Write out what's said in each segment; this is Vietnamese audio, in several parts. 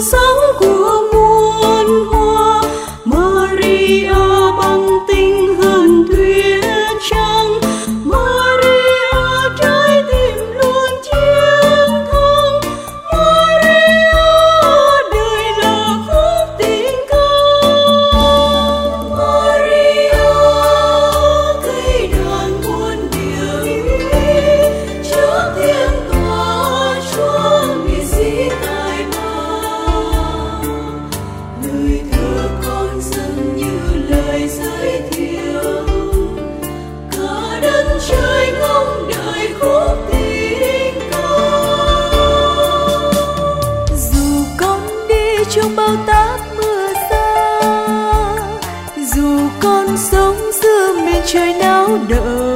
sông trời náo động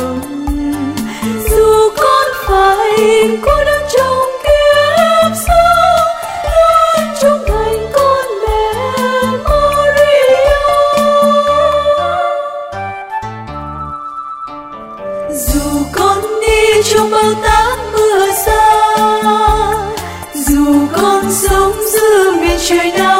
Turn up.